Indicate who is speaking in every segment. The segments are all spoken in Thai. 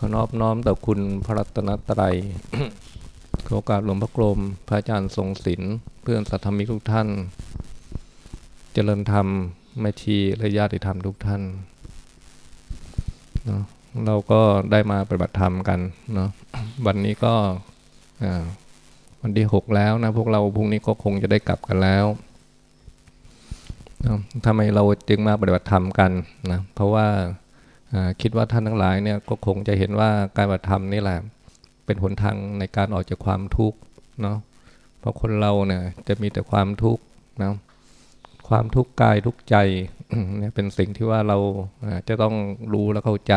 Speaker 1: ขอนอบน้อมต่อคุณพระรัตนตรัยขอโอกาสหลวงพระกรม พระอาจารย์ทรงศิลป์เพื่อนสัตธรรมิกทุกท่าน เจริญธรรมแม่ชีและญาติธรรมทุกท่านเนาะเราก็ได้มาปฏิบัติธรรมกันเนาะวันนี้ก็วันที่หกแล้วนะพวกเราพรุ่งนี้ก็คงจะได้กลับกันแล้วทำไมเราจึงมาปฏิบัติธรรมกันนะเพราะว่า คิดว่าท่านทั้งหลายเนี่ยก็คงจะเห็นว่าการปฏิธรรมนี่แหละ เป็นหนทางในการออกจากความทุกข์เนาะเพราะคนเราเนี่ยจะมีแต่ความทุกข์นะความทุกข์กายทุกใจเนี่ยเป็นสิ่งที่ว่าเราจะต้องรู้และเข้าใจ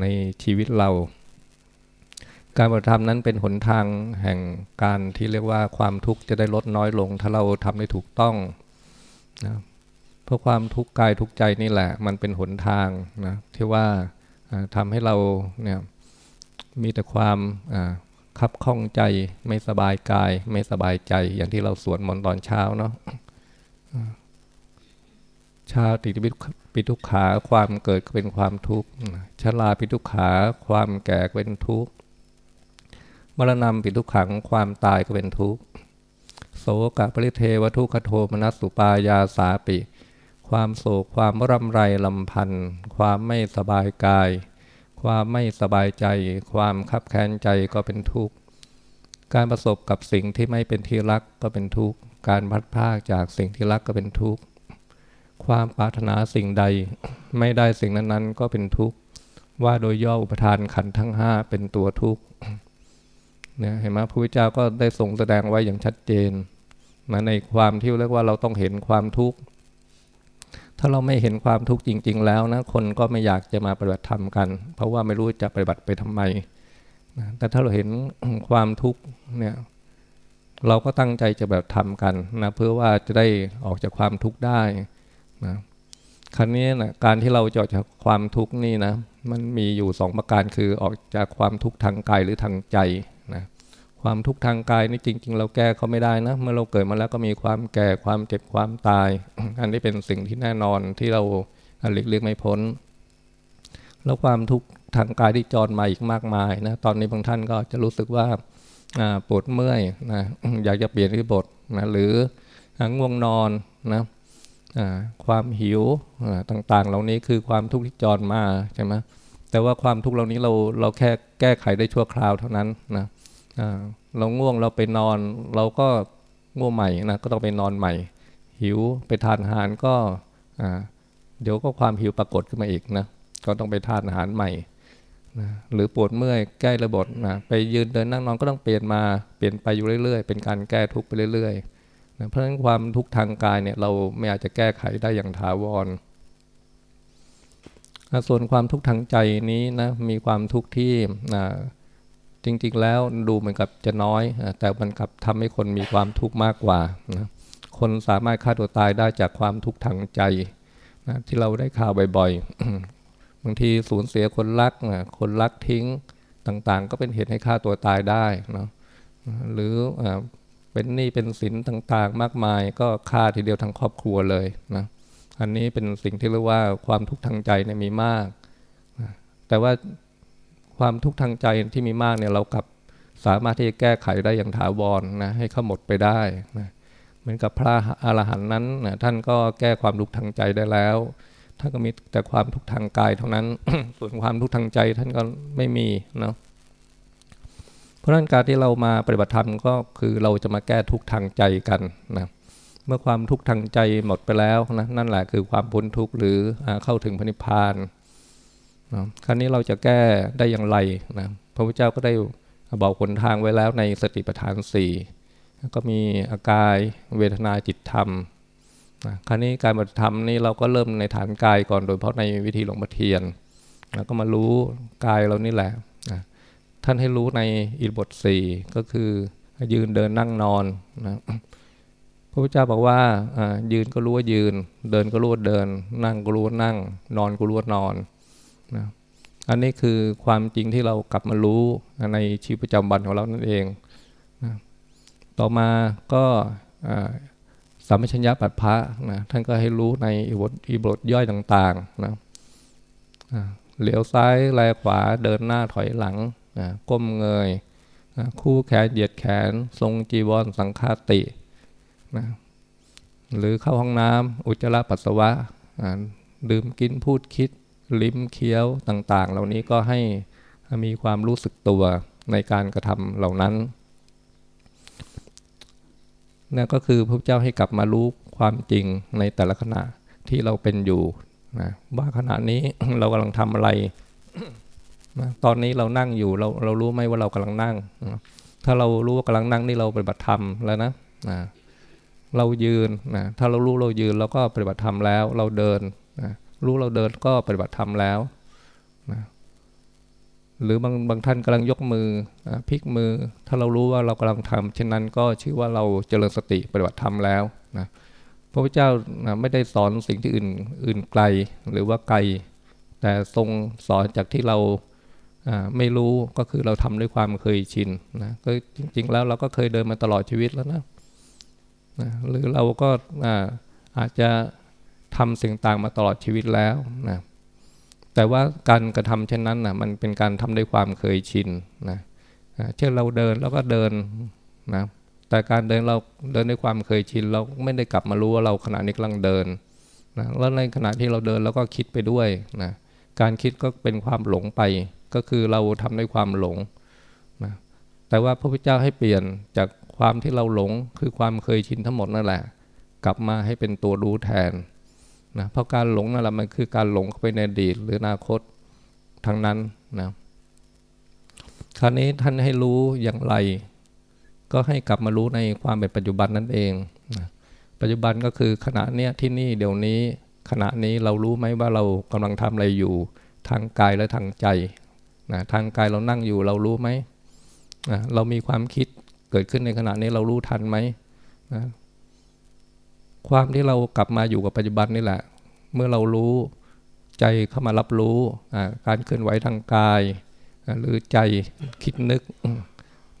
Speaker 1: ในชีวิตเรา การปฏิธรรมนั้นเป็นหนทางแห่งการที่เรียกว่าความทุกข์จะได้ลดน้อยลง ถ้าเราทำได้ถูกต้องนะ เพราะความทุกข์กายทุกใจนี่แหละ มันเป็นหนทางนะที่ว่าทำให้เราเนี่ยมีแต่ความคับข้องใจไม่สบายกาย ไม่สบายใจ อย่างที่เราสวดมนต์ตอนเช้าเนาะชาติปิทุกขาความเกิดเป็นความทุกข์ชราปิทุกขาความแก่เป็นทุกข์มรณะปิทุกขังความตายก็เป็นทุกข์โสกะปริเทวทุกขโทมนัสสุปายาสาปิ ความโศกความรำไรลำพันธ์ความไม่สบายกาย ความไม่สบายใจ ความคับแค้นใจก็เป็นทุกข์ การประสบกับสิ่งที่ไม่เป็นที่รักก็เป็นทุกข์ การพัดพากจากสิ่งที่รักก็เป็นทุกข์ ความปรารถนาสิ่งใด ไม่ได้สิ่งนั้นๆ ก็เป็นทุกข์ ว่าโดยย่ออุปทานขันทั้งห้าเป็นตัวทุกข์เนี่ยเห็นไหมพระพุทธเจ้าก็ได้ทรงแสดงไว้อย่างชัดเจนมาในความที่เรียกว่าเราต้องเห็นความทุกข์ ถ้าเราไม่เห็นความทุกข์จริง ๆ แล้วนะคนก็ไม่อยากจะมาปฏิบัติธรรมกัน เพราะว่าไม่รู้จะปฏิบัติไปทำไมแต่ถ้าเราเห็นความทุกข์เนี่ยเราก็ตั้งใจจะแบบทำกันนะเพื่อว่าจะได้ออกจากความทุกข์ได้นะครั้นี้นะการที่เราจะออกจากความทุกข์นี่นะมันมีอยู่สองประการคือออกจากความทุกข์ทางกายหรือทางใจ ความทุกข์ทางกายนี่จริง ๆ เราแก้เขาไม่ได้นะ เมื่อเราเกิดมาแล้วก็มีความแก่ความเจ็บความตาย อันนี้เป็นสิ่งที่แน่นอนที่เราหลีกเลี่ยงไม่พ้น แล้วความทุกข์ทางกายที่จรมาอีกมากมายนะตอนนี้บางท่านก็จะรู้สึกว่าปวดเมื่อยนะอยากจะเปลี่ยนที่บทนะหรือง่วงนอนนะความหิวต่างๆ เหล่านี้คือความทุกข์ที่จรมาใช่ไหมแต่ว่าความทุกข์เหล่านี้เราเราแค่แก้ไขได้ชั่วคราวเท่านั้นนะ เราง่วงเราไปนอน เราก็ง่วงใหม่นะก็ต้องไปนอนใหม่ หิวไปทานอาหารก็เดี๋ยวก็ความหิวปรากฏขึ้นมาอีกนะก็ต้องไปทานอาหารใหม่นะหรือปวดเมื่อยแก้ระบบนะไปยืนเดินนั่งนอนก็ต้องเปลี่ยนมาเปลี่ยนไปอยู่เรื่อยๆ เป็นการแก้ทุกข์ไปเรื่อยๆนะเพราะฉะนั้นความทุกข์ทางกายเนี่ยเราไม่อาจจะแก้ไขได้อย่างถาวรส่วนความทุกข์ทางใจนี้นะมีความทุกข์ที่ จริงๆแล้วดูเหมือนกับจะน้อย แต่มันกลับทำให้คนมีความทุกข์มากกว่านะคนสามารถฆ่าตัวตายได้จากความทุกข์ทางใจนะที่เราได้ข่าวบ่อยๆ บางทีสูญเสียคนรักนะคนรักทิ้งต่างๆ ก็เป็นเหตุให้ฆ่าตัวตายได้นะหรือเป็นหนี้เป็นสินต่างๆ มากมายก็ฆ่าทีเดียวทั้งครอบครัวเลยนะอันนี้เป็นสิ่งที่เรียกว่าความทุกข์ทางใจเนี่ยมีมาก แต่ว่า ความทุกข์ทางใจที่มีมากเนี่ยเรากับสามารถที่จะแก้ไขได้อย่างถาวรนะให้เขาหมดไปได้นะเหมือนกับพระอรหันต์นั้นนะท่านก็แก้ความทุกข์ทางใจได้แล้วท่านก็มีแต่ความทุกข์ทางกายเท่านั้น ส่วนความทุกข์ทางใจท่านก็ไม่มีเนาะเพราะนั้นการที่เรามาปฏิบัติธรรมก็คือเราจะมาแก้ทุกข์ทางใจกันนะเมื่อความทุกข์ทางใจหมดไปแล้วนะนั่นแหละคือความพ้นทุกข์หรือเข้าถึงพระนิพพาน นะครั้นี้เราจะแก้ได้อย่างไรนะพระพุทธเจ้าก็ได้บอกหนทางไว้แล้วในสติปัฏฐานสี่ก็มีอากายเวทนาจิตธรรมนะครั้นี้การปฏิธรรมนี่เราก็เริ่มในฐานกายก่อนโดยเพราะในวิธีหลวงพ่อเทียนแล้วก็มารู้กายเรานี่แหละนะท่านให้รู้ในอิบทสี่ก็คือยืนเดินนั่งนอนนะพระพุทธเจ้าบอกว่ายืนก็รู้ว่ายืน เดินก็รู้ว่าเดิน นั่งก็รู้ว่านั่ง นอนก็รู้ว่านอนนะอันนี้คือความจริงที่เรากลับมารู้ในชีวิตประจำวันของเรานั่นเองนะต่อมาก็สามัญญาปัตพระนะท่านก็ให้รู้ในอิบทอิบทย่อยต่างๆนะเหลียวซ้ายแลขวาเดินหน้าถอยหลังก้มเงยคู่แขนเหยียดแขน ทรงจีวรสังฆาตินะหรือเข้าห้องน้ำอุจจาระปัสสาวะดื่มกินพูดคิด ลิ้มเคี้ยวต่างๆ เหล่านี้ก็ให้มีความรู้สึกตัวในการกระทำเหล่านั้นนั่นก็คือพระเจ้าให้กลับมารู้ความจริงในแต่ละขณะที่เราเป็นอยู่นะว่าขณะนี้เรากำลังทำอะไรนะตอนนี้เรานั่งอยู่เราเรารู้ไหมว่าเรากำลังนั่งนะถ้าเรารู้ว่ากำลังนั่งนี่เราปฏิบัติธรรมแล้วนะนะเรายืนนะถ้าเรารู้เรายืนเราก็ปฏิบัติธรรมแล้ว เราเดินนะ รู้เราเดินก็ปฏิบัติธรรมแล้วนะหรือบางบางท่านกำลังยกมือพลิกมือ ถ้าเรารู้ว่าเรากำลังทำเช่นนั้นก็ชื่อว่าเราเจริญสติปฏิบัติธรรมแล้วนะพระพุทธเจ้าไม่ได้สอนสิ่งที่อื่นอื่นไกลหรือว่าไกล แต่ทรงสอนจากที่เราไม่รู้ก็คือเราทำด้วยความเคยชินนะก็จริง ๆ แล้วเราก็เคยเดินมาตลอดชีวิตแล้วนะนะหรือเราก็อาจจะ ทำสิ่งต่างมาตลอดชีวิตแล้วนะแต่ว่าการกระทำเช่นนั้นนะมันเป็นการทำด้วยความเคยชินนะเช่นเราเดินแล้วก็เดินนะแต่การเดินเราเดินด้วยความเคยชินเราไม่ได้กลับมารู้ว่าเราขณะนี้กำลังเดินนะแล้วในขณะที่เราเดินเราก็คิดไปด้วยนะการคิดก็เป็นความหลงไป ก็คือเราทำด้วยความหลงนะแต่ว่าพระพุทธเจ้าให้เปลี่ยนจากความที่เราหลงคือความเคยชินทั้งหมดนั่นแหละ กลับมาให้เป็นตัวรู้แทน นะเพราะการหลงนั่นแหละมันคือการหลงเข้าไปในอดีตหรืออนาคตทั้งนั้นนะคราวนี้ท่านให้รู้อย่างไร ก็ให้กลับมารู้ในความเป็นปัจจุบันนั่นเองนะปัจจุบันก็คือขณะเนี้ยที่นี่เดี๋ยวนี้ ขณะนี้เรารู้ไหมว่าเรากำลังทำอะไรอยู่ ทางกายและทางใจนะทางกายเรานั่งอยู่เรารู้ไหมนะเรามีความคิดเกิดขึ้นในขณะนี้เรารู้ทันไหมนะ ความที่เรากลับมาอยู่กับปัจจุบันนี่แหละ เมื่อเรารู้ใจเข้ามารับรู้การเคลื่อนไหวทางกาย หรือใจคิดนึก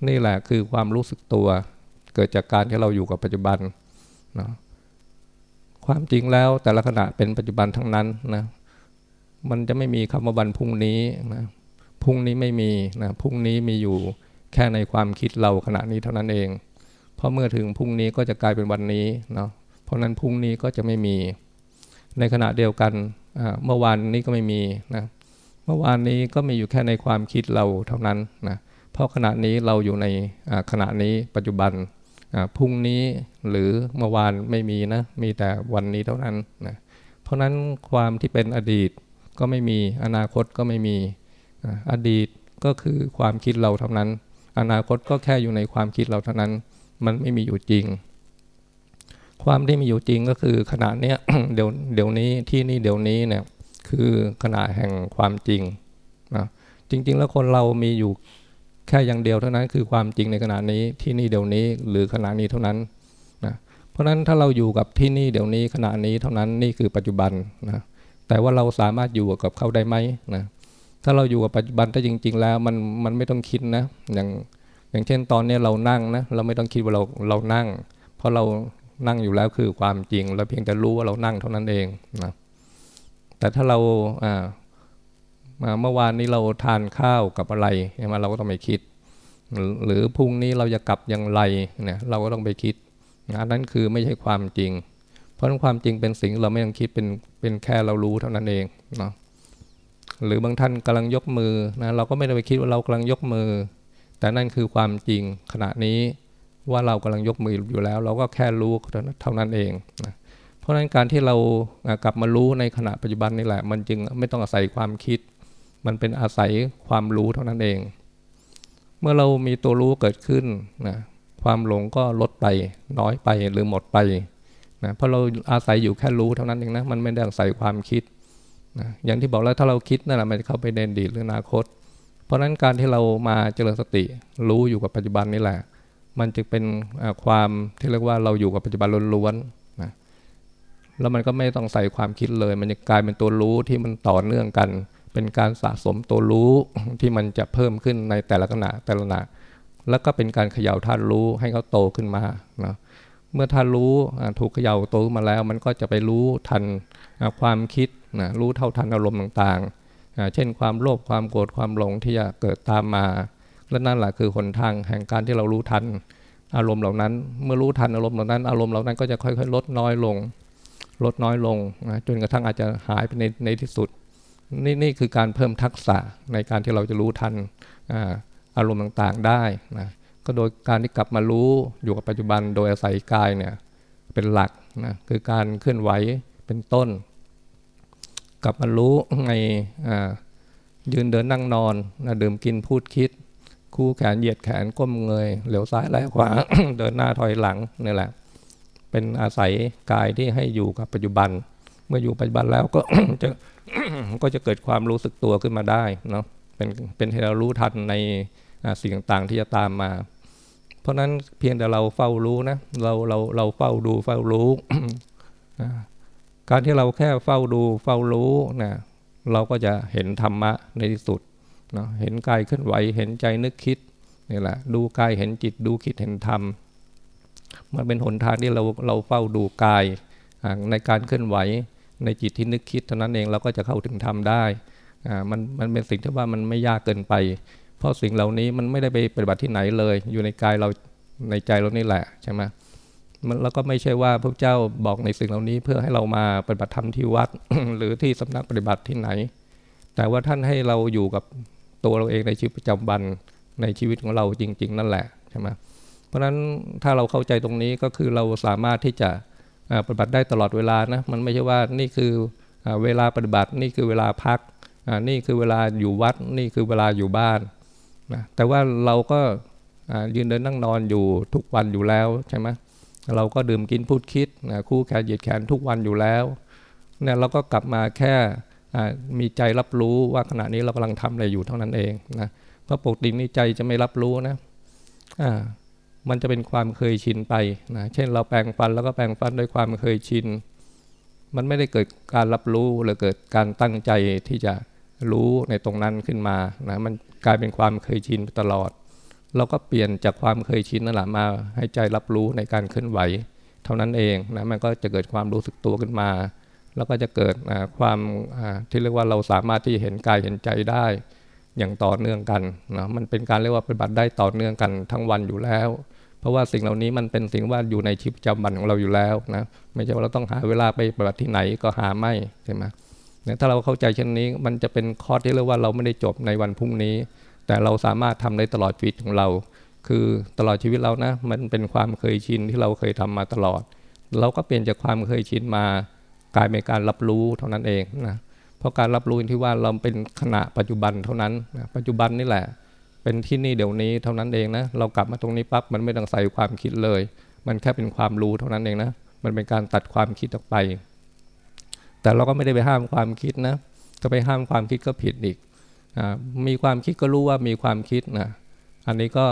Speaker 1: นี่แหละคือความรู้สึกตัว เกิดจากการที่เราอยู่กับปัจจุบันนะความจริงแล้วแต่ละขณะเป็นปัจจุบันทั้งนั้นนะมันจะไม่มีคำว่าวันพรุ่งนี้นะพรุ่งนี้ไม่มีนะพรุ่งนี้มีอยู่แค่ในความคิดเราขณะนี้เท่านั้นเอง เพราะเมื่อถึงพรุ่งนี้ก็จะกลายเป็นวันนี้เนาะ เพราะนั้นพรุ่งนี้ก็จะไม่มี ในขณะเดียวกันเมื่อวานนี้ก็ไม่มีนะเมื่อวานนี้ก็มีอยู่แค่ในความคิดเราเท่านั้นนะเพราะขณะนี้เราอยู่ในขณะนี้ปัจจุบันพรุ่งนี้หรือเมื่อวานไม่มีนะมีแต่วันนี้เท่านั้นนะเพราะนั้นความที่เป็นอดีตก็ไม่มีอนาคตก็ไม่มีอดีตก็คือความคิดเราเท่านั้น อนาคตก็แค่อยู่ในความคิดเราเท่านั้น มันไม่มีอยู่จริง ความที่มีอยู่จริงก็คือขณะเนี้ยเดี๋ยวเดี๋ยวนี้ที่นี่เดี๋ยวนี้เนี่ยคือขณะแห่งความจริงนะจริง ๆ แล้วคนเรามีอยู่แค่อย่างเดียวเท่านั้นคือความจริงในขณะนี้ที่นี่เดี๋ยวนี้หรือขณะนี้เท่านั้นนะเพราะฉะนั้นถ้าเราอยู่กับที่นี่เดี๋ยวนี้ขณะนี้เท่านั้นนี่คือปัจจุบันนะแต่ว่าเราสามารถอยู่กับเขาได้ไหมนะถ้าเราอยู่กับปัจจุบันถ้าจริง ๆ แล้วมันมันไม่ต้องคิดนะอย่างอย่างเช่นตอนนี้เรานั่งนะเราไม่ต้องคิดว่าเราเรานั่ง เพราะเรา นั่งอยู่แล้วคือความจริง เราเพียงแต่รู้ว่าเรานั่งเท่านั้นเองนะแต่ถ้าเราอ่าเมื่อวานนี้เราทานข้าวกับอะไรใช่ไหมเราก็ต้องไปคิด หรือพรุ่งนี้เราจะกลับอย่างไรเนี่ยเราก็ต้องไปคิดอันนั้นคือไม่ใช่ความจริง เพราะความจริงเป็นสิ่งเราไม่ต้องคิดเป็นเป็นแค่เรารู้เท่านั้นเองเนาะหรือบางท่านกำลังยกมือนะเราก็ไม่ได้ไปคิดว่าเรากำลังยกมือ แต่นั่นคือความจริงขณะนี้ ว่าเรากำลังยกมืออยู่แล้ว เราก็แค่รู้เท่านั้นเองนะเพราะฉะนั้นการที่เรากลับมารู้ในขณะปัจจุบันนี่แหละ มันจึงไม่ต้องอาศัยความคิด มันเป็นอาศัยความรู้เท่านั้นเอง เมื่อเรามีตัวรู้เกิดขึ้นนะความหลงก็ลดไปน้อยไปหรือหมดไปนะเพราะเราอาศัยอยู่แค่รู้เท่านั้นเองนะมันไม่ได้อาศัยความคิดนะอย่างที่บอกแล้วถ้าเราคิดนั่นแหละมันจะเข้าไปในอดีตหรืออนาคต เพราะฉะนั้นการที่เรามาเจริญสติรู้อยู่กับปัจจุบันนี่แหละ มันจะเป็นความที่เรียกว่าเราอยู่กับปัจจุบันล้วนๆนะแล้วมันก็ไม่ต้องใส่ความคิดเลย มันจะกลายเป็นตัวรู้ที่มันต่อเนื่องกัน เป็นการสะสมตัวรู้ที่มันจะเพิ่มขึ้นในแต่ละขณะแต่ละขณะแล้วก็เป็นการเขย่าธาตุรู้ให้เขาโตขึ้นมานะเมื่อธาตุรู้ถูกเขย่าโตมาแล้ว มันก็จะไปรู้ทันความคิดนะรู้เท่าทันอารมณ์ต่างๆ เช่นความโลภความโกรธความหลงที่จะเกิดตามมา และนั่นแหละคือหนทางแห่งการที่เรารู้ทัน อารมณ์เหล่านั้น เมื่อรู้ทันอารมณ์เหล่านั้น อารมณ์เหล่านั้นก็จะค่อยๆ ลดน้อยลง ลดน้อยลงนะจนกระทั่งอาจจะหายไปในในที่สุด นี่นี่คือการเพิ่มทักษะในการที่เราจะรู้ทันอารมณ์ต่างๆได้นะก็โดยการที่กลับมารู้อยู่กับปัจจุบันโดยอาศัยกายเนี่ยเป็นหลักนะคือการเคลื่อนไหวเป็นต้น กลับมารู้ในยืนเดินนั่งนอนนะดื่มกินพูดคิด คู่แขนเหยียดแขนก้มเงยเหลียวซ้ายไหลขวาเดินหน้าถอยหลังนี่แหละ เป็นอาศัยกายที่ให้อยู่กับปัจจุบัน เมื่ออยู่ปัจจุบันแล้วก็จะก็จะเกิดความรู้สึกตัวขึ้นมาได้เนาะเป็นเป็นให้เรารู้ทันในสิ่งต่างๆที่จะตามมา เพราะนั้นเพียงแต่เราเฝ้ารู้นะเราเราเราเฝ้าดูเฝ้ารู้การที่เราแค่เฝ้าดูเฝ้ารู้นะเราก็จะเห็นธรรมะในที่สุด นาะเห็นกายเคลื่อนไหวเห็นใจนึกคิดนี่แหละ ดูกายเห็นจิตดูคิดเห็นธรรมมันเป็นหนทางที่เราเราเฝ้าดูกายในการเคลื่อนไหวในจิตที่นึกคิดเท่านั้นเองเราก็จะเข้าถึงธรรมได้มันมันเป็นสิ่งที่ว่ามันไม่ยากเกินไป เพราะสิ่งเหล่านี้มันไม่ได้ไปปฏิบัติที่ไหนเลย อยู่ในกายเราในใจเรานี่แหละใช่ไหมมันแล้วก็ไม่ใช่ว่าพระเจ้าบอกในสิ่งเหล่านี้เพื่อให้เรามาปฏิบัติธรรมที่วัดหรือที่สำนักปฏิบัติที่ไหน แต่ว่าท่านให้เราอยู่กับ ตัวเราเองในชีวิตประจำวันในชีวิตของเราจริง ๆ นั่นแหละใช่ไหมเพราะฉะนั้นถ้าเราเข้าใจตรงนี้ก็คือเราสามารถที่จะปฏิบัติได้ตลอดเวลานะมันไม่ใช่ว่านี่คือเวลาปฏิบัตินี่คือเวลาพักนี่คือเวลาอยู่วัดนี่คือเวลาอยู่บ้านนะแต่ว่าเราก็ยืนเดินนั่งนอนอยู่ทุกวันอยู่แล้วใช่ไหมเราก็ดื่มกินพูดคิดคู่แขนเหยียดแขนทุกวันอยู่แล้วเนี่ยเราก็กลับมาแค่ มีใจรับรู้ว่าขณะนี้เรากำลังทำอะไรอยู่เท่านั้นเองนะเพราะปกตินี่ใจจะไม่รับรู้นะมันจะเป็นความเคยชินไปนะเช่นเราแปลงฟันแล้วก็แปลงฟันด้วยความเคยชิน มันไม่ได้เกิดการรับรู้หรือเกิดการตั้งใจที่จะรู้ในตรงนั้นขึ้นมานะมันกลายเป็นความเคยชินตลอด เราก็เปลี่ยนจากความเคยชินนั่นแหละมาให้ใจรับรู้ในการเคลื่อนไหว เท่านั้นเองนะมันก็จะเกิดความรู้สึกตัวขึ้นมา แล้วก็จะเกิดความที่เรียกว่าเราสามารถที่เห็นกายเห็นใจได้อย่างต่อเนื่องกันนะมันเป็นการเรียกว่าปฏิบัติได้ต่อเนื่องกันทั้งวันอยู่แล้ว เพราะว่าสิ่งเหล่านี้มันเป็นสิ่งว่าอยู่ในชีวิตประจำวันของเราอยู่แล้วนะไม่ใช่ว่าเราต้องหาเวลาไปปฏิบัติที่ไหนก็หาไม่ใช่ไหมถ้าเราเข้าใจเช่นนี้มันจะเป็นคอร์สที่เรียกว่าเราไม่ได้จบในวันพรุ่งนี้ แต่เราสามารถทำได้ตลอดชีวิตของเรา คือตลอดชีวิตเรานะมันเป็นความเคยชินที่เราเคยทำมาตลอด เราก็เปลี่ยนจากความเคยชินมา กลายเป็นการรับรู้เท่านั้นเองนะเพราะการรับรู้ที่ว่าเราเป็นขณะปัจจุบันเท่านั้นนะปัจจุบันนี่แหละ เป็นที่นี่เดี๋ยวนี้เท่านั้นเองนะเรากลับมาตรงนี้ปั๊บมันไม่ต้องใส่ความคิดเลย มันแค่เป็นความรู้เท่านั้นเองนะมันเป็นการตัดความคิดออกไป แต่เราก็ไม่ได้ไปห้ามความคิดนะก็ไปห้ามความคิดก็ผิดอีกมีความคิดก็รู้ว่ามีความคิดนะอันนี้ก็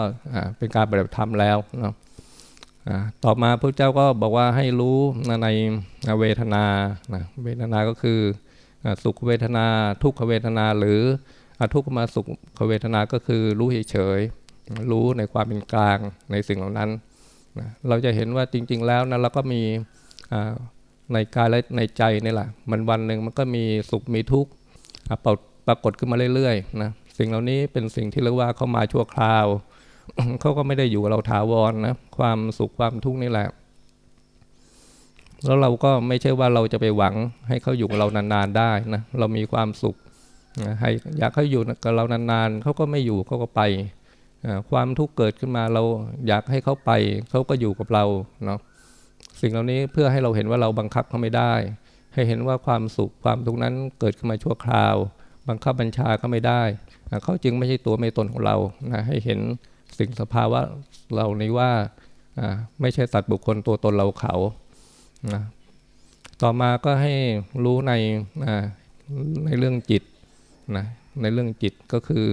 Speaker 1: เป็นการปฏิบัติธรรมแล้วเนาะ ต่อมาพระเจ้าก็บอกว่าให้รู้ในเวทนานะเวทนาก็คือสุขเวทนา ทุกขเวทนาหรือทุกขมาสุขเวทนาก็คือรู้เฉยๆรู้ในความเป็นกลางในสิ่งเหล่านั้นนะเราจะเห็นว่าจริง ๆ แล้วนะเราก็มีในกายและในใจนี่แหละมันวันหนึ่งมันก็มีสุขมีทุกข์ปรากฏขึ้นมาเรื่อยๆนะสิ่งเหล่านี้เป็นสิ่งที่เรียกว่าเข้ามาชั่วคราว เขาก็ไม่ได้อยู่กับเราถาวรนะความสุขความทุกข์นี่แหละ แล้วเราก็ไม่ใช่ว่าเราจะไปหวังให้เขาอยู่กับเรานานๆได้นะเรามีความสุขให้อยากให้อยู่กับเรานานๆเขาก็ไม่อยู่เขาก็ไปความทุกข์เกิดขึ้นมาเราอยากให้เขาไปเขาก็อยู่กับเราเนาะสิ่งเหล่านี้เพื่อให้เราเห็นว่าเราบังคับเขาไม่ได้ ให้เห็นว่าความสุขความทุกข์นั้นเกิดขึ้นมาชั่วคราว บังคับบัญชาก็ไม่ได้เขาจึงไม่ใช่ตัวไม่ตนของเรานะให้เห็น สิ่งสภาวะเหล่านี้ว่าไม่ใช่สัตว์บุคคลตัวตนเราเขานะต่อมาก็ให้รู้ในในเรื่องจิตนะในเรื่องจิตก็คือ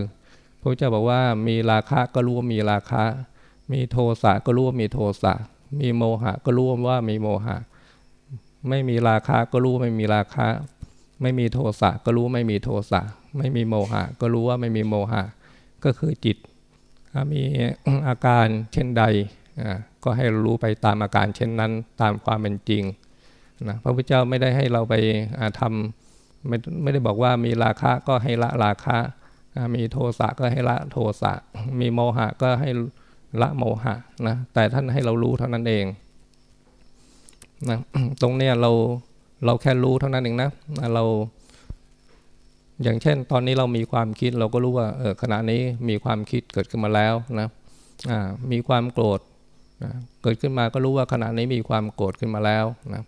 Speaker 1: พระเจ้าบอกว่ามีราคะก็รู้ว่ามีราคะ มีโทสะก็รู้ว่ามีโทสะ มีโมหะก็รู้ว่ามีโมหะ ไม่มีราคะก็รู้ไม่มีราคะ ไม่มีโทสะก็รู้ไม่มีโทสะ ไม่มีโมหะ ก็รู้ว่าไม่มีโมหะ ก็คือจิต มีอาการเช่นใดก็ให้รู้ไปตามอาการเช่นนั้นตามความเป็นจริงนะพระพุทธเจ้าไม่ได้ให้เราไปทไม่ไม่ได้บอกว่ามีราคะก็ให้ละราคะ มีโทสะก็ให้ละโทสะ มีโมหะก็ให้ละโมหะนะแต่ท่านให้เรารู้เท่านั้นเองนะตรงเนี้ยเราเราแค่รู้เท่านั้นเองนะเรา อย่างเช่น ตอนนี้เรามีความคิดเราก็รู้ว่าเออขณะนี้มีความคิดเกิดขึ้นมาแล้วนะมีความโกรธเกิดขึ้นมาก็รู้ว่าขณะนี้มีความโกรธขึ้นมาแล้วนะ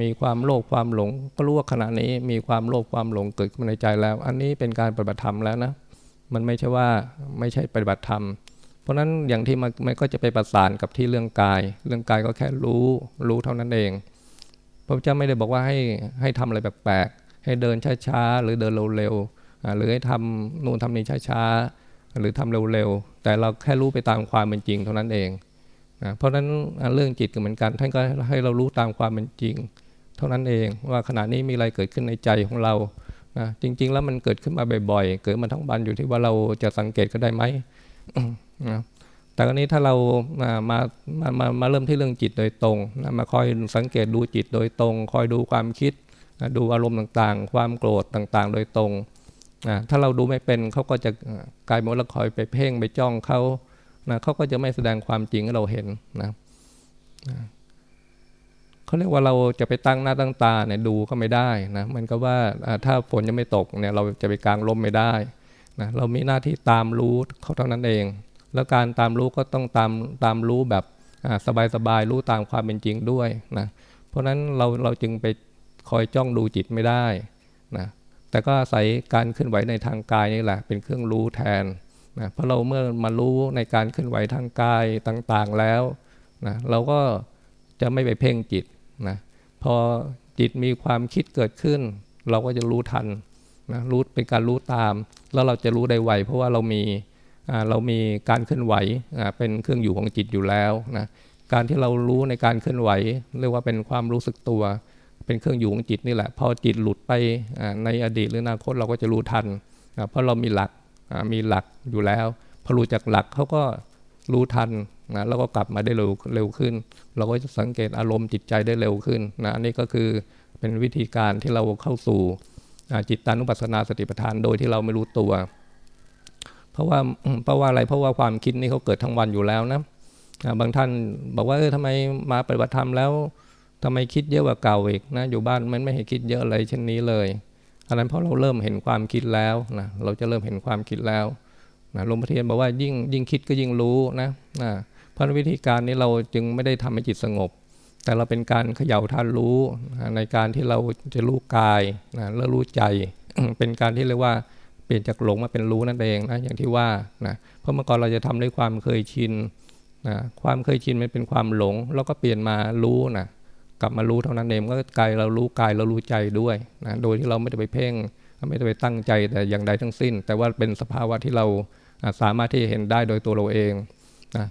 Speaker 1: มีความโลภความหลง ก็รู้ว่าขณะนี้มีความโลภความหลงเกิดขึ้นในใจแล้ว อันนี้เป็นการปฏิบัติธรรมแล้วนะมันไม่ใช่ว่าไม่ใช่ปฏิบัติธรรม เพราะนั้นอย่างที่มันมันก็จะไปประสานกับที่เรื่องกาย เรื่องกายก็แค่รู้รู้เท่านั้นเองพระเจ้าไม่ได้บอกว่าให้ให้ทำอะไรแปลกๆ ให้เดินช้าๆหรือเดินเร็วๆหรือให้ทำนู่นทำนี่ช้าๆหรือทำเร็วๆแต่เราแค่รู้ไปตามความเป็นจริงเท่านั้นเองนะเพราะฉะนั้นเรื่องจิตก็เหมือนกัน ท่านก็ให้เรารู้ตามความเป็นจริง เท่านั้นเองว่าขณะนี้มีอะไรเกิดขึ้นในใจของเรานะจริง ๆ แล้วมันเกิดขึ้นมาบ่อยๆ เกิดมาทั้งบันอยู่ที่ว่าเราจะสังเกตก็ได้ไหมนะแต่กรณีถ้าเรามามามามาเริ่มที่เรื่องจิตโดยตรงนะมาคอยสังเกตดูจิตโดยตรง คอยดูความคิด นะดูอารมณ์ต่างๆ ความโกรธต่างๆ โดยตรงนะถ้าเราดูไม่เป็นเขาก็จะกลายเป็นว่าเราคอยไปเพ่งไปจ้องเขานะเขาก็จะไม่แสดงความจริงให้เราเห็นนะเขาเรียกว่าเราจะไปตั้งหน้าตั้งตาเนี่ยดูก็ไม่ได้นะมันก็ว่าถ้าฝนยังไม่ตกเนี่ยเราจะไปกลางลมไม่ได้นะเรามีหน้าที่ตามรู้เขาเท่านั้นเอง แล้วการตามรู้ก็ต้องตามตามรู้แบบสบายๆรู้ตามความเป็นจริงด้วยนะเพราะนั้นเราเราจึงไป คอยจ้องดูจิตไม่ได้นะแต่ก็อาศัยการเคลื่อนไหวในทางกายนี่แหละเป็นเครื่องรู้แทนนะเพราะเราเมื่อมารู้ในการเคลื่อนไหวทางกายต่างๆแล้วนะเราก็จะไม่ไปเพ่งจิตนะพอจิตมีความคิดเกิดขึ้น เราก็จะรู้ทันนะรู้เป็นการรู้ตาม แล้วเราจะรู้ได้ไวเพราะว่าเรามีเรามีการเคลื่อนไหวเป็นเครื่องอยู่ของจิตอยู่แล้วนะการที่เรารู้ในการเคลื่อนไหว เรียกว่าเป็นความรู้สึกตัว เป็นเครื่องอยู่ของจิตนี่แหละ พอจิตหลุดไปในอดีตหรืออนาคตเราก็จะรู้ทัน เพราะเรามีหลักมีหลักอยู่แล้ว พอรู้จากหลักเขาก็รู้ทันนะแล้วก็กลับมาได้เร็วเร็วขึ้น เราก็จะสังเกตอารมณ์จิตใจได้เร็วขึ้นนะอันนี้ก็คือเป็นวิธีการที่เราเข้าสู่จิตตานุปัสสนาสติปัฏฐานโดยที่เราไม่รู้ตัว เพราะว่าเพราะว่าอะไรเพราะว่าความคิดนี่เขาเกิดทั้งวันอยู่แล้วนะบางท่านบอกว่าเออทำไมมาปฏิบัติธรรมแล้ว ทำไมคิดเยอะกว่าเก่าอีกนะอยู่บ้านมันไม่เห็นคิดเยอะอะไรเช่นนี้เลยอันนั้นเพราะเราเริ่มเห็นความคิดแล้วนะเราจะเริ่มเห็นความคิดแล้วนะหลวงพ่อเทียนบอกว่ายิ่งยิ่งคิดก็ยิ่งรู้นะนะเพราะวิธีการนี้เราจึงไม่ได้ทำให้จิตสงบ แต่เราเป็นการเขย่าท่านรู้นะในการที่เราจะรู้กายนะแล้วรู้ใจ เป็นการที่เรียกว่าเปลี่ยนจากหลงมาเป็นรู้นั่นเองนะอย่างที่ว่านะเพราะเมื่อก่อนเราจะทำด้วยความเคยชินนะความเคยชินมันเป็นความหลง แล้วก็เปลี่ยนมารู้นะ กลับมารู้เท่านั้นเองก็กายเรารู้กายเรารู้ใจด้วยนะโดยที่เราไม่ได้ไปเพ่ง ไม่ได้ไปตั้งใจแต่อย่างใดทั้งสิ้น แต่ว่าเป็นสภาวะที่เราสามารถที่จะเห็นได้โดยตัวเราเองนะ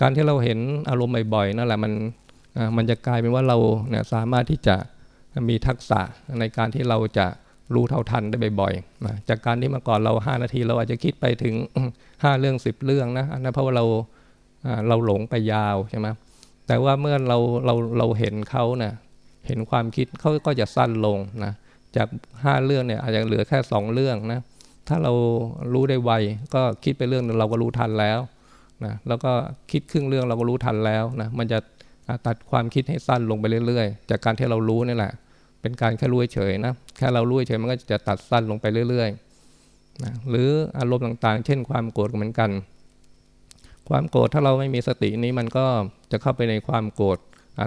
Speaker 1: การที่เราเห็นอารมณ์บ่อยๆนั่นแหละมันมันจะกลายเป็นว่าเราเนี่ยสามารถที่จะมีทักษะในการที่เราจะรู้เท่าทันได้บ่อยๆนะจากการที่เมื่อก่อนเรา 5 นาที เราอาจจะคิดไปถึง 5 เรื่อง 10 เรื่องนะอันนั้นเพราะว่าเราเราหลงไปยาวใช่ไหม แต่ว่าเมื่อเราเราเราเห็นเขาเนะ่ยเห็นความคิดเขาก็จะสั้นลงนะจากห้าเรื่องเนี่ยอาจจะเหลือแค่สองเรื่องนะถ้าเรารู้ได้ไวก็คิดไปเรื่องนึงเราก็รู้ทันแล้วนะแล้วก็คิดครึ่งเรื่องเราก็รู้ทันแล้วนะมันจะตัดความคิดให้สั้นลงไปเรื่อยๆ จากการที่เรารู้นี่แหละ เป็นการแค่รู้เฉยนะแค่เรารู้เฉยมันก็จะตัดสั้นลงไปเรื่อยๆนะหรืออารมณ์ต่างๆ เช่นความโกรธเหมือนกัน ความโกรธถ้าเราไม่มีสตินี้มันก็ จะเข้าไปในความโกรธ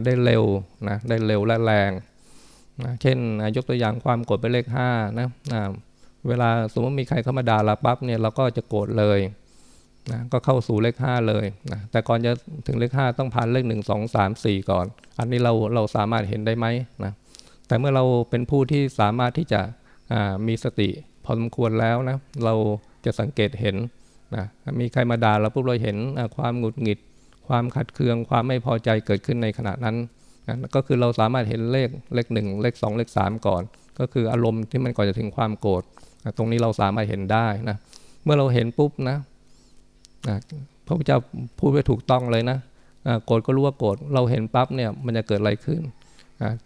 Speaker 1: ได้เร็วนะได้เร็วและแรงนะเช่นยกตัวอย่างความโกรธเป็นเลขห้านะนะเวลาสมมติมีใครเข้ามาด่าเราปั๊บเนี่ยเราก็จะโกรธเลยนะก็เข้าสู่เลขห้าเลยนะแต่ก่อนจะถึงเลขห้าต้องผ่านเลขหนึ่งสองสามสี่ก่อน อันนี้เราเราสามารถเห็นได้ไหมนะแต่เมื่อเราเป็นผู้ที่สามารถที่จะมีสติพอสมควรแล้วนะเราจะสังเกตเห็นนะมีใครมาด่าเราปุ๊บเราเห็นความหงุดหงิด ความขัดเคืองความไม่พอใจเกิดขึ้นในขณะนั้นนะก็คือเราสามารถเห็นเลขเลขหนึ่งเลขสองเลขสามก่อน ก็คืออารมณ์ที่มันก่อนจะถึงความโกรธนะตรงนี้เราสามารถเห็นได้นะเมื่อเราเห็นปุ๊บนะนะพระพุทธเจ้าพูดไปถูกต้องเลยนะโกรธก็รู้ว่าโกรธเราเห็นปั๊บเนี่ยมันจะเกิดอะไรขึ้น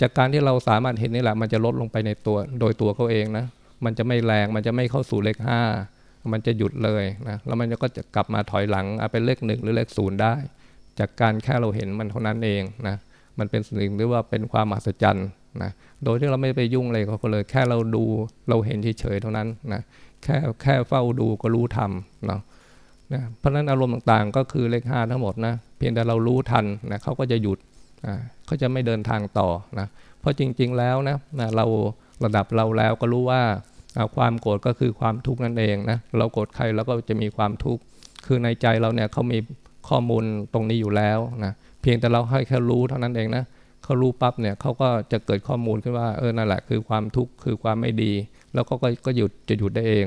Speaker 1: จากการที่เราสามารถเห็นนี่แหละ มันจะลดลงไปในตัวโดยตัวเขาเองนะมันจะไม่แรงมันจะไม่เข้าสู่เลขห้ามันจะหยุดเลยนะแล้วมันก็จะกลับมาถอยหลังเป็นเลขหนึ่งหรือเลขศูนย์ได้ จากการแค่เราเห็นมันเท่านั้นเองนะมันเป็นสิ่งหรือว่าเป็นความมหัศจรรย์นะโดยที่เราไม่ไปยุ่งอะไรเขาเลยแค่เราดูเราเห็นเฉยๆเท่านั้นนะแค่แค่เฝ้าดูก็รู้ทำเนาะนะเพราะฉะนั้นอารมณ์ต่างๆ ก็คือเลขห้าทั้งหมดนะเพียงแต่เรารู้ทันนะเขาก็จะหยุดอ่าเขาจะไม่เดินทางต่อนะเพราะจริงๆแล้วนะนะเราระดับเราแล้วก็รู้ว่าความโกรธก็คือความทุกข์นั่นเองนะเราโกรธใครเราก็จะมีความทุกข์คือในใจเราเนี่ยเขามี ข้อมูลตรงนี้อยู่แล้วนะเพียงแต่เราให้แค่รู้เท่านั้นเองนะเขารู้ปั๊บเนี่ยเขาก็จะเกิดข้อมูลขึ้นว่าเออนั่นแหละคือความทุกข์คือความไม่ดี แล้วก็ก็หยุดจะหยุดได้เอง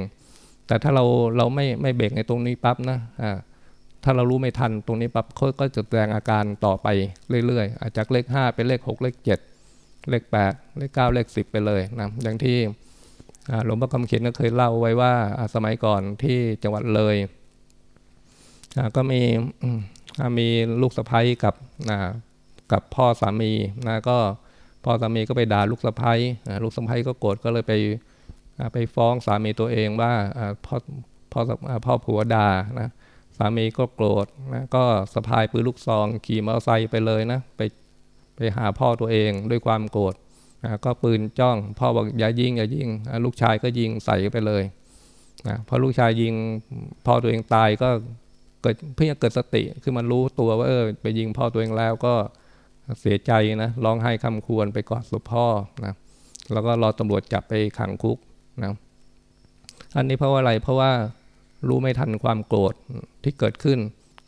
Speaker 1: แต่ถ้าเราเราไม่ไม่เบรกในตรงนี้ปั๊บนะอ่าถ้าเรารู้ไม่ทันตรงนี้ปั๊บเขาก็จะแสดงอาการต่อไปเรื่อยๆอาจจากเลข 5 เป็นเลข 6 เลข 7 เลข 8 เลข 9 เลข 10 ไปเลยนะอย่างที่หลวงพ่อคำเขียนก็เคยเล่าไว้ว่าสมัยก่อนที่จังหวัดเลย ก็มีมีลูกสะพ้ยกับกับพ่อสามีนะก็พ่อสามีก็ไปด่าลูกสะพ้ยลูกสะพ้ยก็โกรธก็เลยไปไปฟ้องสามีตัวเองว่าพ่อพ่อพ่อผัวด่านะสามีก็โกรธนะก็สะพายปืนลูกซองขี่มอเตอร์ไซค์ไปเลยนะไปไปหาพ่อตัวเองด้วยความโกรธนะก็ปืนจ้อง พ่อบอกอย่ายิงอย่ายิงลูกชายก็ยิงใส่ไปเลยนะพอลูกชายยิงพ่อตัวเองตายก็ เกิดเพื่อเกิดสติคือมันรู้ตัวว่าเออไปยิงพ่อตัวเองแล้วก็เสียใจนะร้องไห้คำควรไปกอดศพพ่อนะแล้วก็รอตำรวจจับไปขังคุกนะอันนี้เพราะว่าอะไรเพราะว่ารู้ไม่ทันความโกรธที่เกิดขึ้น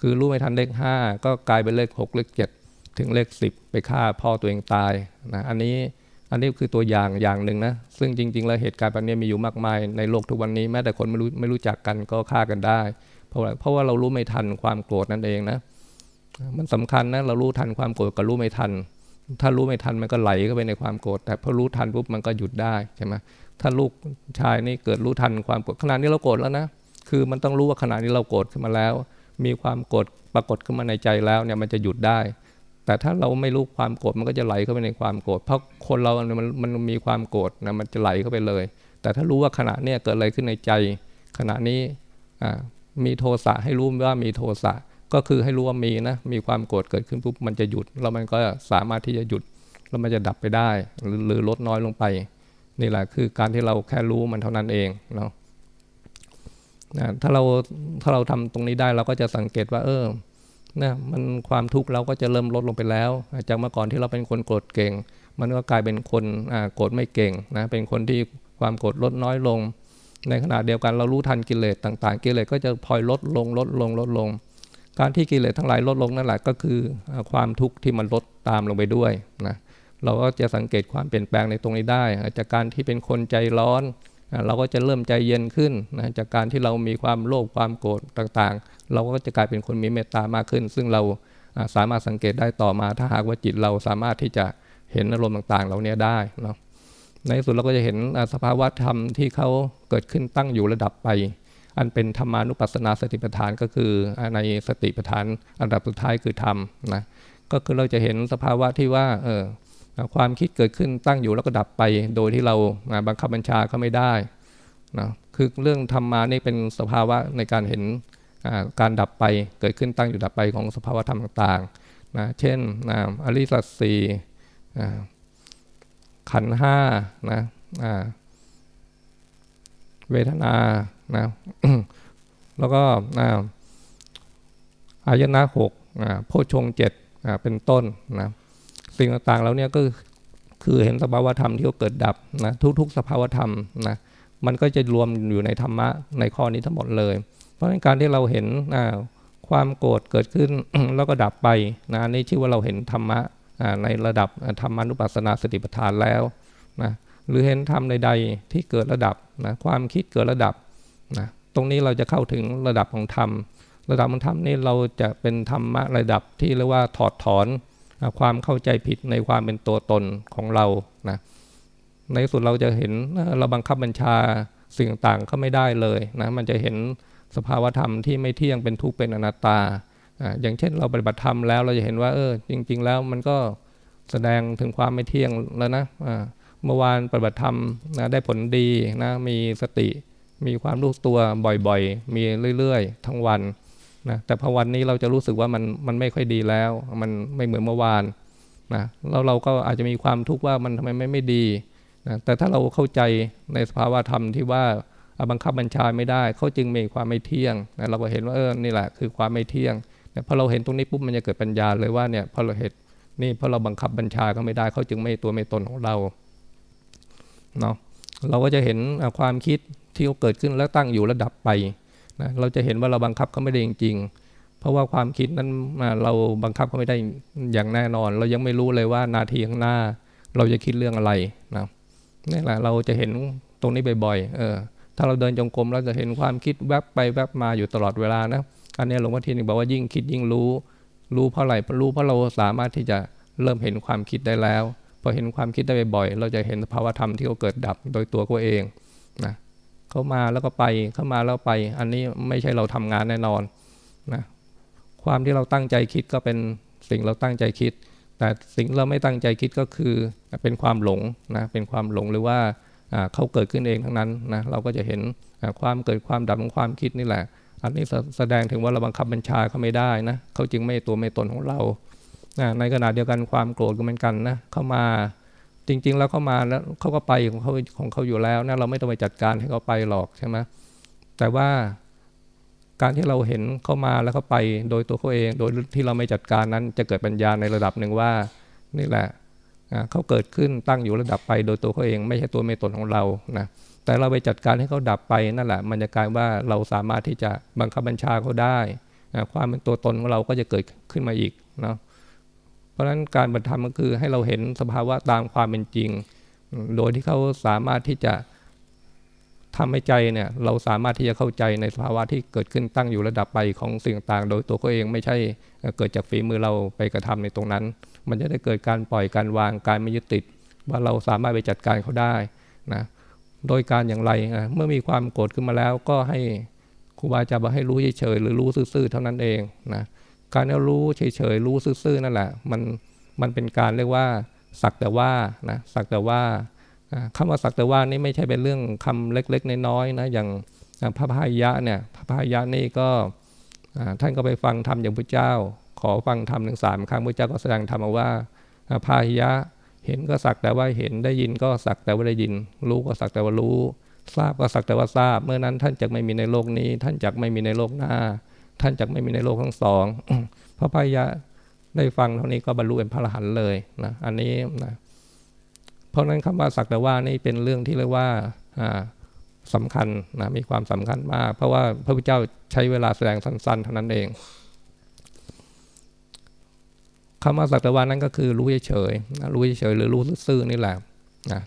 Speaker 1: คือรู้ไม่ทันเลขห้าก็กลายเป็นเลขหกเลขเจ็ดถึงเลขสิบไปฆ่าพ่อตัวเองตายนะอันนี้อันนี้คือตัวอย่างอย่างหนึ่งนะซึ่งจริง ๆ แล้วเหตุการณ์แบบนี้มีอยู่มากมายในโลกทุกวันนี้แม้แต่คนไม่รู้ไม่รู้จักกันก็ฆ่ากันได้ เพราะเพราะว่าเรารู้ไม่ทันความโกรธนั่นเองนะ มันสำคัญนะเรารู้ทันความโกรธกับรู้ไม่ทัน ถ้ารู้ไม่ทันมันก็ไหลเข้าไปในความโกรธแต่พอรู้ทันปุ๊บมันก็หยุดได้ใช่ไหมถ้าลูกชายนี่เกิดรู้ทันความโกรธขณะนี้เราโกรธแล้วนะคือมันต้องรู้ว่าขณะนี้เราโกรธขึ้นมาแล้ว มีความโกรธปรากฏขึ้นมาในใจแล้วเนี่ยมันจะหยุดได้ แต่ถ้าเราไม่รู้ความโกรธมันก็จะไหลเข้าไปในความโกรธเพราะคนเรามันมันมีความโกรธนะมันจะไหลเข้าไปเลย แต่ถ้ารู้ว่าขณะเนี้ยเกิดอะไรขึ้นในใจ ขณะนี้ มีโทสะให้รู้ว่ามีโทสะก็คือให้รู้ว่ามีนะมีความโกรธเกิดขึ้นปุ๊บมันจะหยุด แล้วมันก็สามารถที่จะหยุด แล้วมันจะดับไปได้หรือหรือลดน้อยลงไป นี่แหละคือการที่เราแค่รู้มันเท่านั้นเองเนาะนะถ้าเราถ้าเราทำตรงนี้ได้เราก็จะสังเกตว่า เออนะมันความทุกข์เราก็จะเริ่มลดลงไปแล้ว จากเมื่อก่อนที่เราเป็นคนโกรธเก่ง มันก็กลายเป็นคนโกรธไม่เก่งนะเป็นคนที่ความโกรธลดน้อยลง ในขณะเดียวกันเรารู้ทันกิเลสต่างๆ กิเลสก็จะพลอยลดลงลดลงลดลง การที่กิเลสทั้งหลายลดลงนั่นแหละก็คือความทุกข์ที่มันลดตามลงไปด้วยนะเราก็จะสังเกตความเปลี่ยนแปลงในตรงนี้ได้ จากการที่เป็นคนใจร้อน เราก็จะเริ่มใจเย็นขึ้นนะจากการที่เรามีความโลภความโกรธต่างๆ เราก็จะกลายเป็นคนมีเมตตามากขึ้น ซึ่งเราสามารถสังเกตได้ต่อมาถ้าหากว่าจิตเราสามารถที่จะเห็นอารมณ์ต่างๆ เหล่านี้ได้เนาะ ในสุดเราก็จะเห็นสภาวะธรรมที่เขาเกิดขึ้นตั้งอยู่ระดับไป อันเป็นธรรมานุปัสสนาสติปัฏฐานก็คือในสติปัฏฐานอันดับสุดท้ายคือธรรมนะก็คือเราจะเห็นสภาวะที่ว่าเออความคิดเกิดขึ้นตั้งอยู่แล้วก็ดับไป โดยที่เราบังคับบัญชาเขาไม่ได้นะคือเรื่องธรรมานี่เป็นสภาวะในการเห็นการดับไปเกิดขึ้นตั้งอยู่ดับไปของสภาวะธรรมต่างๆนะเช่นนะอริสัตสี ขันห้านะเวทนานะแล้วก็อายนะหกโพชงเจ็ดเป็นต้นนะสิ่งต่างๆแล้วเนี่ยก็คือเห็นสภาวธรรมที่เกิดดับนะทุก ๆ สภาวธรรมนะมันก็จะรวมอยู่ในธรรมะในข้อนี้ทั้งหมดเลย เพราะฉะนั้นการที่เราเห็นความโกรธเกิดขึ้นแล้วก็ดับไปนะนี่ชื่อว่าเราเห็นธรรมะ ในระดับธรรมานุปัสสนาสติปัฏฐานแล้วนะหรือเห็นธรรมใดๆที่เกิดระดับนะความคิดเกิดระดับนะตรงนี้เราจะเข้าถึงระดับของธรรม ระดับของธรรมนี่เราจะเป็นธรรมะระดับที่เรียกว่าถอดถอนความเข้าใจผิดในความเป็นตัวตนของเรานะในสุดเราจะเห็นเราบังคับบัญชาสิ่งต่างก็ไม่ได้เลยนะมันจะเห็นสภาวธรรมที่ไม่เที่ยงเป็นทุกข์เป็นอนัตตา อย่างเช่นเราปฏิบัติธรรมแล้วเราจะเห็นว่าเออจริง ๆ แล้วมันก็แสดงถึงความไม่เที่ยงแล้วนะเมื่อวานปฏิบัติธรรมนะได้ผลดีนะมีสติ มีความรู้ตัวบ่อยๆ มีเรื่อยๆ ทั้งวันนะแต่พอวันนี้เราจะรู้สึกว่ามันมันไม่ค่อยดีแล้ว มันไม่เหมือนเมื่อวานนะแล้วเราก็อาจจะมีความทุกข์ว่ามันทำไมไม่ไม่ดีนะแต่ถ้าเราเข้าใจในสภาวะธรรมที่ว่าบังคับบัญชาไม่ได้เขาจึงมีความไม่เที่ยงนะเราก็เห็นว่าเออนี่แหละคือความไม่เที่ยง พอเราเห็นตรงนี้ปุ๊บมันจะเกิดปัญญาเลยว่าเนี่ยพอเราเห็นนี่เพราะเราบังคับบัญชาเขาไม่ได้เขาจึงไม่ตัวไม่ตนของเราเนาะเราก็จะเห็นความคิดที่เขาเกิดขึ้นแล้วตั้งอยู่ระดับไปนะเราจะเห็นว่าเราบังคับเขาไม่ได้จริง ๆ เพราะว่าความคิดนั้นเราบังคับเขาไม่ได้อย่างแน่นอน เรายังไม่รู้เลยว่านาทีข้างหน้า เราจะคิดเรื่องอะไรนะนี่แหละเราจะเห็นตรงนี้บ่อยๆเออถ้าเราเดินจงกรมเราจะเห็นความคิดแวบไปแวบมาอยู่ตลอดเวลานะ อันนี้หลวงพ่อทีนึงบอกว่ายิ่งคิดยิ่งรู้ รู้เพราะอะไรรู้เพราะเราสามารถที่จะเริ่มเห็นความคิดได้แล้วพอเห็นความคิดได้บ่อยๆเราจะเห็นภาวะธรรมที่เขาเกิดดับโดยตัวเขาเองนะเขามาแล้วก็ไปเขามาแล้วไป อันนี้ไม่ใช่เราทำงานแน่นอนนะความที่เราตั้งใจคิดก็เป็นสิ่งเราตั้งใจคิด แต่สิ่งเราไม่ตั้งใจคิดก็คือเป็นความหลงนะเป็นความหลงหรือว่าเขาเกิดขึ้นเองทั้งนั้นนะเราก็จะเห็นความเกิดความดับของความคิดนี่แหละ อันนี้แสดงถึงว่าเราบังคับบัญชาเขาไม่ได้นะเขาจึงไม่ตัวไม่ตนของเราในขณะเดียวกันความโกรธก็เหมือนกันนะเข้ามาจริง ๆ แล้วเข้ามาแล้วเขาก็ไปของเขาของเขาอยู่แล้วนะเราไม่ต้องไปจัดการให้เขาไปหรอกใช่ไหมแต่ว่าการที่เราเห็นเข้ามาแล้วเขาไปโดยตัวเขาเอง โดยที่เราไม่จัดการนั้น จะเกิดปัญญาในระดับหนึ่งว่านี่แหละเขาเกิดขึ้นตั้งอยู่ระดับไปโดยตัวเขาเอง ไม่ใช่ตัวไม่ตนของเรานะ แต่เราไปจัดการให้เขาดับไปนั่นแหละมันจะกลายว่าเราสามารถที่จะบังคับบัญชาเขาได้ความเป็นตัวตนของเราก็จะเกิดขึ้นมาอีกเนาะเพราะฉะนั้นการบัตธรรมก็คือให้เราเห็นสภาวะตามความเป็นจริง โดยที่เขาสามารถที่จะทำให้ใจเนี่ยเราสามารถที่จะเข้าใจในสภาวะที่เกิดขึ้นตั้งอยู่ระดับไปของสิ่งต่างโดยตัวเขาเองไม่ใช่เกิดจากฝีมือเราไปกระทำในตรงนั้น มันจะได้เกิดการปล่อยการวางการไม่ยึดติด ว่าเราสามารถไปจัดการเขาได้นะ โดยการอย่างไรนะเมื่อมีความโกรธขึ้นมาแล้วก็ให้ครูบาอาจารย์บอกให้รู้เฉยๆหรือรู้ซื่อๆเท่านั้นเองนะการรู้เฉยๆรู้ซื่อๆนั่นแหละมันมันเป็นการเรียกว่าสักแต่ว่านะสักแต่ว่าคำว่าสักแต่ว่านี่ไม่ใช่เป็นเรื่องคำเล็กๆน้อยๆนะอย่างพระพายะเนี่ยพระพายะนี่ก็ท่านก็ไปฟังธรรมอย่างพระเจ้า ขอฟังธรรมหนึ่งสามครั้งพระเจ้าก็แสดงธรรมมาว่าพายะ เห็นก็สักแต่ว่าเห็นได้ยินก็สักแต่ว่าได้ยิน รู้ก็สักแต่ว่ารู้ ทราบก็สักแต่ว่าทราบ เมื่อนั้นท่านจะไม่มีในโลกนี้ ท่านจะไม่มีในโลกหน้า ท่านจะไม่มีในโลกทั้งสองพระพายะได้ฟังเท่านี้ก็บรรลุเป็นพระอรหันต์เลยนะอันนี้นะเพราะนั้นคำว่าสักแต่ว่านี่เป็นเรื่องที่เรียกว่าสำคัญนะมีความสำคัญมาก เพราะว่าพระพุทธเจ้าใช้เวลาแสดงสั้นๆเท่านั้นเอง คำว่าสักแต่ว่านั้นก็คือรู้เฉยๆรู้เฉยๆหรือรู้ซื่อๆนี่แหละนะ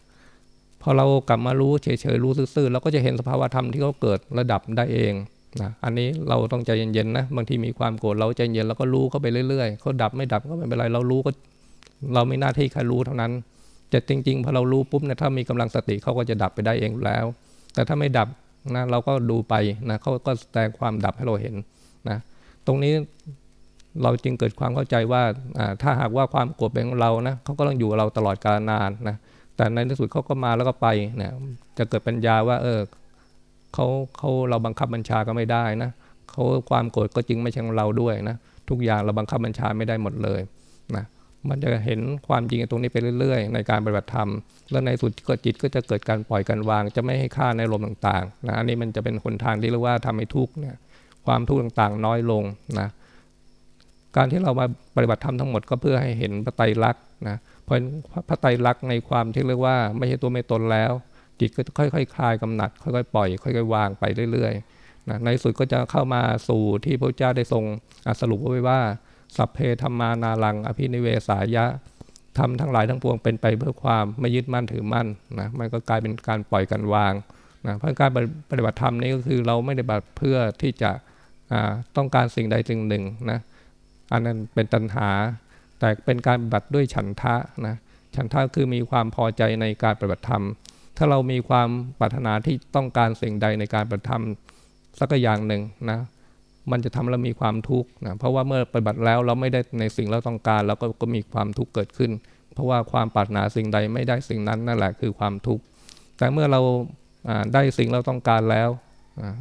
Speaker 1: พอเรากลับมารู้เฉยๆรู้ซื่อๆเราก็จะเห็นสภาวะธรรมที่เขาเกิดระดับได้เองนะอันนี้เราต้องใจเย็นๆนะบางทีมีความโกรธเราใจเย็นเราก็รู้เข้าไปเรื่อยๆเขาดับไม่ดับก็ไม่เป็นไรเรารู้ก็ เราไม่หน้าที่ใครรู้เท่านั้นจะจริง ๆพอเรารู้ปุ๊บเนี่ยถ้ามีกำลังสติเขาก็จะดับไปได้เองแล้ว แต่ถ้าไม่ดับนะเราก็ดูไปนะเขาก็แสดงความดับให้เราเห็นนะตรงนี้ เราจึงเกิดความเข้าใจว่าถ้าหากว่าความโกรธเป็นของเรานะเขาก็ต้องอยู่เราตลอดกาลนานนะแต่ในที่สุดเขาก็มาแล้วก็ไปนะจะเกิดปัญญาว่า เออเขาเขาเราบังคับบัญชาก็ไม่ได้นะเขาความโกรธก็จริงไม่ใช่ของเราด้วยนะทุกอย่างเราบังคับบัญชาไม่ได้หมดเลยนะมันจะเห็นความจริงตรงนี้ไปเรื่อย ๆ ในการปฏิบัติธรรม แล้วในสุดก็จิตก็จะเกิดการปล่อยการวาง จะไม่ให้ค่าในลมต่างๆนะอันนี้มันจะเป็นคนทางที่เรียกว่าทำให้ทุกข์เนี่ยความทุกข์ต่างๆ น้อยลงนะ การที่เรามาปฏิบัติธรรมทั้งหมดก็เพื่อให้เห็นพระไตรลักษณ์นะเพราะพระไตรลักษณ์ในความที่เรียกว่าไม่ใช่ตัวไม่ตนแล้ว จิตก็ค่อยๆคคลายกำหนัด ค่อยๆปล่อยค่อยๆวางไปเรื่อยๆนะในสุดก็จะเข้ามาสู่ที่พระเจ้าได้ทรงสรุปไว้ว่า สัพเพธรรมานาลัง อภินิเวสายะทำทั้งหลายทั้งปวงเป็นไปเพื่อความไม่ยึดมั่นถือมั่นนะมันก็กลายเป็นการปล่อยกันวางนะเพราะการปฏิบัติธรรมนี้ก็คือเราไม่ได้บัติเพื่อที่จะต้องการสิ่งใดสิ่งหนึ่งนะ อันนั้นเป็นตัณหา แต่เป็นการปฏิบัติด้วยฉันทะนะฉันทะคือมีความพอใจในการปฏิบัติธรรม ถ้าเรามีความปรารถนาที่ต้องการสิ่งใดในการปฏิบัติธรรมสักอย่างหนึ่งนะมันจะทำเรามีความทุกข์นะเพราะว่าเมื่อปฏิบัติแล้วเราไม่ได้ในสิ่งเราต้องการเราก็ก็มีความทุกข์เกิดขึ้น เพราะว่าความปรารถนาสิ่งใดไม่ได้สิ่งนั้นนั่นแหละคือความทุกข์แต่เมื่อเราได้สิ่งเราต้องการแล้ว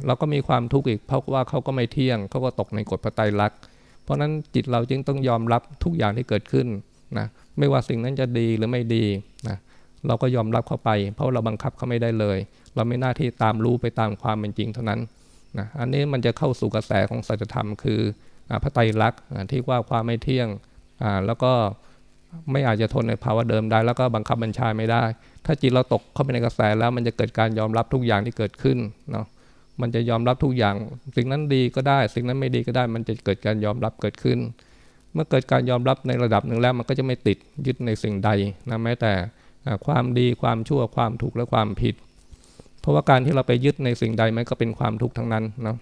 Speaker 1: เราก็มีความทุกข์อีก เพราะว่าเขาก็ไม่เที่ยงเขาก็ตกในกฎพระไตรลักษณ์ เพราะนั้นจิตเราจึงต้องยอมรับทุกอย่างที่เกิดขึ้นนะไม่ว่าสิ่งนั้นจะดีหรือไม่ดีนะเราก็ยอมรับเข้าไป เพราะเราบังคับเขาไม่ได้เลย เราไม่หน้าที่ตามรู้ไปตามความเป็นจริงเท่านั้นนะอันนี้มันจะเข้าสู่กระแสของสัจธรรม คือพระไตรลักษณ์ที่ว่าความไม่เที่ยงแล้วก็ไม่อาจจะทนในภาวะเดิมได้ แล้วก็บังคับบัญชาไม่ได้ ถ้าจิตเราตกเข้าไปในกระแสแล้วมันจะเกิดการยอมรับทุกอย่างที่เกิดขึ้นเนาะ มันจะยอมรับทุกอย่าง สิ่งนั้นดีก็ได้ สิ่งนั้นไม่ดีก็ได้ มันจะเกิดการยอมรับเกิดขึ้น เมื่อเกิดการยอมรับในระดับหนึ่งแล้ว มันก็จะไม่ติดยึดในสิ่งใดนะแม้แต่ความดีความชั่วความถูกและความผิด เพราะว่าการที่เราไปยึดในสิ่งใดมันก็เป็นความทุกข์ทั้งนั้นนะ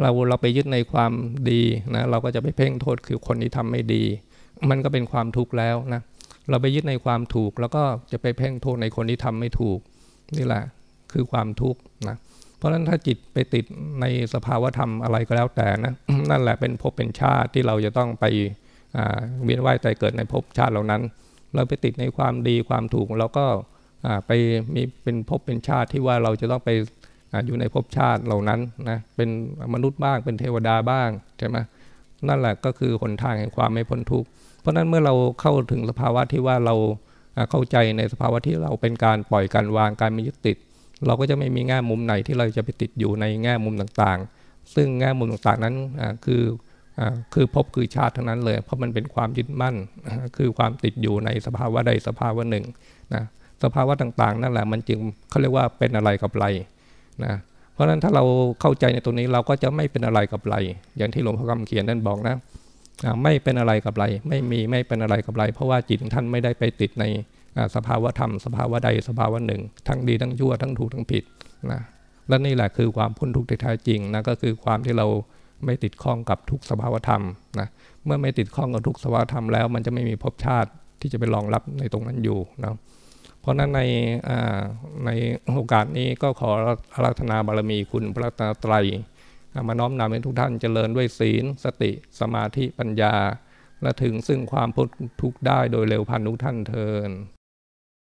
Speaker 1: เราเราไปยึดในความดีนะเราก็จะไปเพ่งโทษคือคนที่ทำไม่ดี มันก็เป็นความทุกข์แล้วนะเราไปยึดในความถูก แล้วก็จะไปเพ่งโทษในคนที่ทำไม่ถูก นี่แหละคือความทุกข์นะ เพราะฉะนั้นถ้าจิตไปติดในสภาวธรรมอะไรก็แล้วแต่นะนั่นแหละเป็นภพเป็นชาติที่เราจะต้องไปเวียนว่ายใจเกิดในภพชาติเหล่านั้น เราไปติดในความดีความถูกเราก็ไปมีเป็นภพเป็นชาติที่ว่าเราจะต้องไปอยู่ในภพชาติเหล่านั้นนะเป็นมนุษย์บ้างเป็นเทวดาบ้างใช่ไหมนั่นแหละก็คือหนทางแห่งความไม่พ้นทุกข์เพราะนั้นเมื่อเราเข้าถึงสภาวะที่ว่าเราเข้าใจในสภาวะที่เราเป็นการปล่อยการวางการไม่ยึดติด เราก็จะไม่มีแง่มุมไหนที่เราจะไปติดอยู่ในแง่มุมต่างๆ ซึ่งแง่มุมต่างๆนั้นคือคือพบคือชาติทั้งนั้นเลย เพราะมันเป็นความยึดมั่น คือความติดอยู่ในสภาวะใดสภาวะหนึ่งนะสภาวะต่างๆ นั่นแหละมันจึงเขาเรียกว่าเป็นอะไรกับไรนะเพราะฉะนั้นถ้าเราเข้าใจในตรงนี้เราก็จะไม่เป็นอะไรกับไร อย่างที่หลวงพ่อคำเขียนนั่นบอกนะไม่เป็นอะไรกับไร ไม่มีไม่เป็นอะไรกับไร เพราะว่าจิตของท่านไม่ได้ไปติดใน สภาวะธรรมสภาวะใดสภาวะหนึ่ง ทั้งดีทั้งชั่วทั้งถูกทั้งผิดนะและนี่แหละคือความพ้นทุกข์ที่แท้จริงนะก็คือความที่เราไม่ติดข้องกับทุกสภาวธรรมนะเมื่อไม่ติดข้องกับทุกสภาวธรรมแล้ว มันจะไม่มีภพชาติที่จะไปรองรับในตรงนั้นอยู่นะเพราะนั้นในในโอกาสนี้ก็ขออาราธนาบารมีคุณพระตาไตรมาน้อมนำให้ทุกท่านเจริญด้วยศีล สติ สมาธิปัญญา และถึงซึ่งความพ้นทุกข์ได้โดยเร็วพันทุกท่านเทิน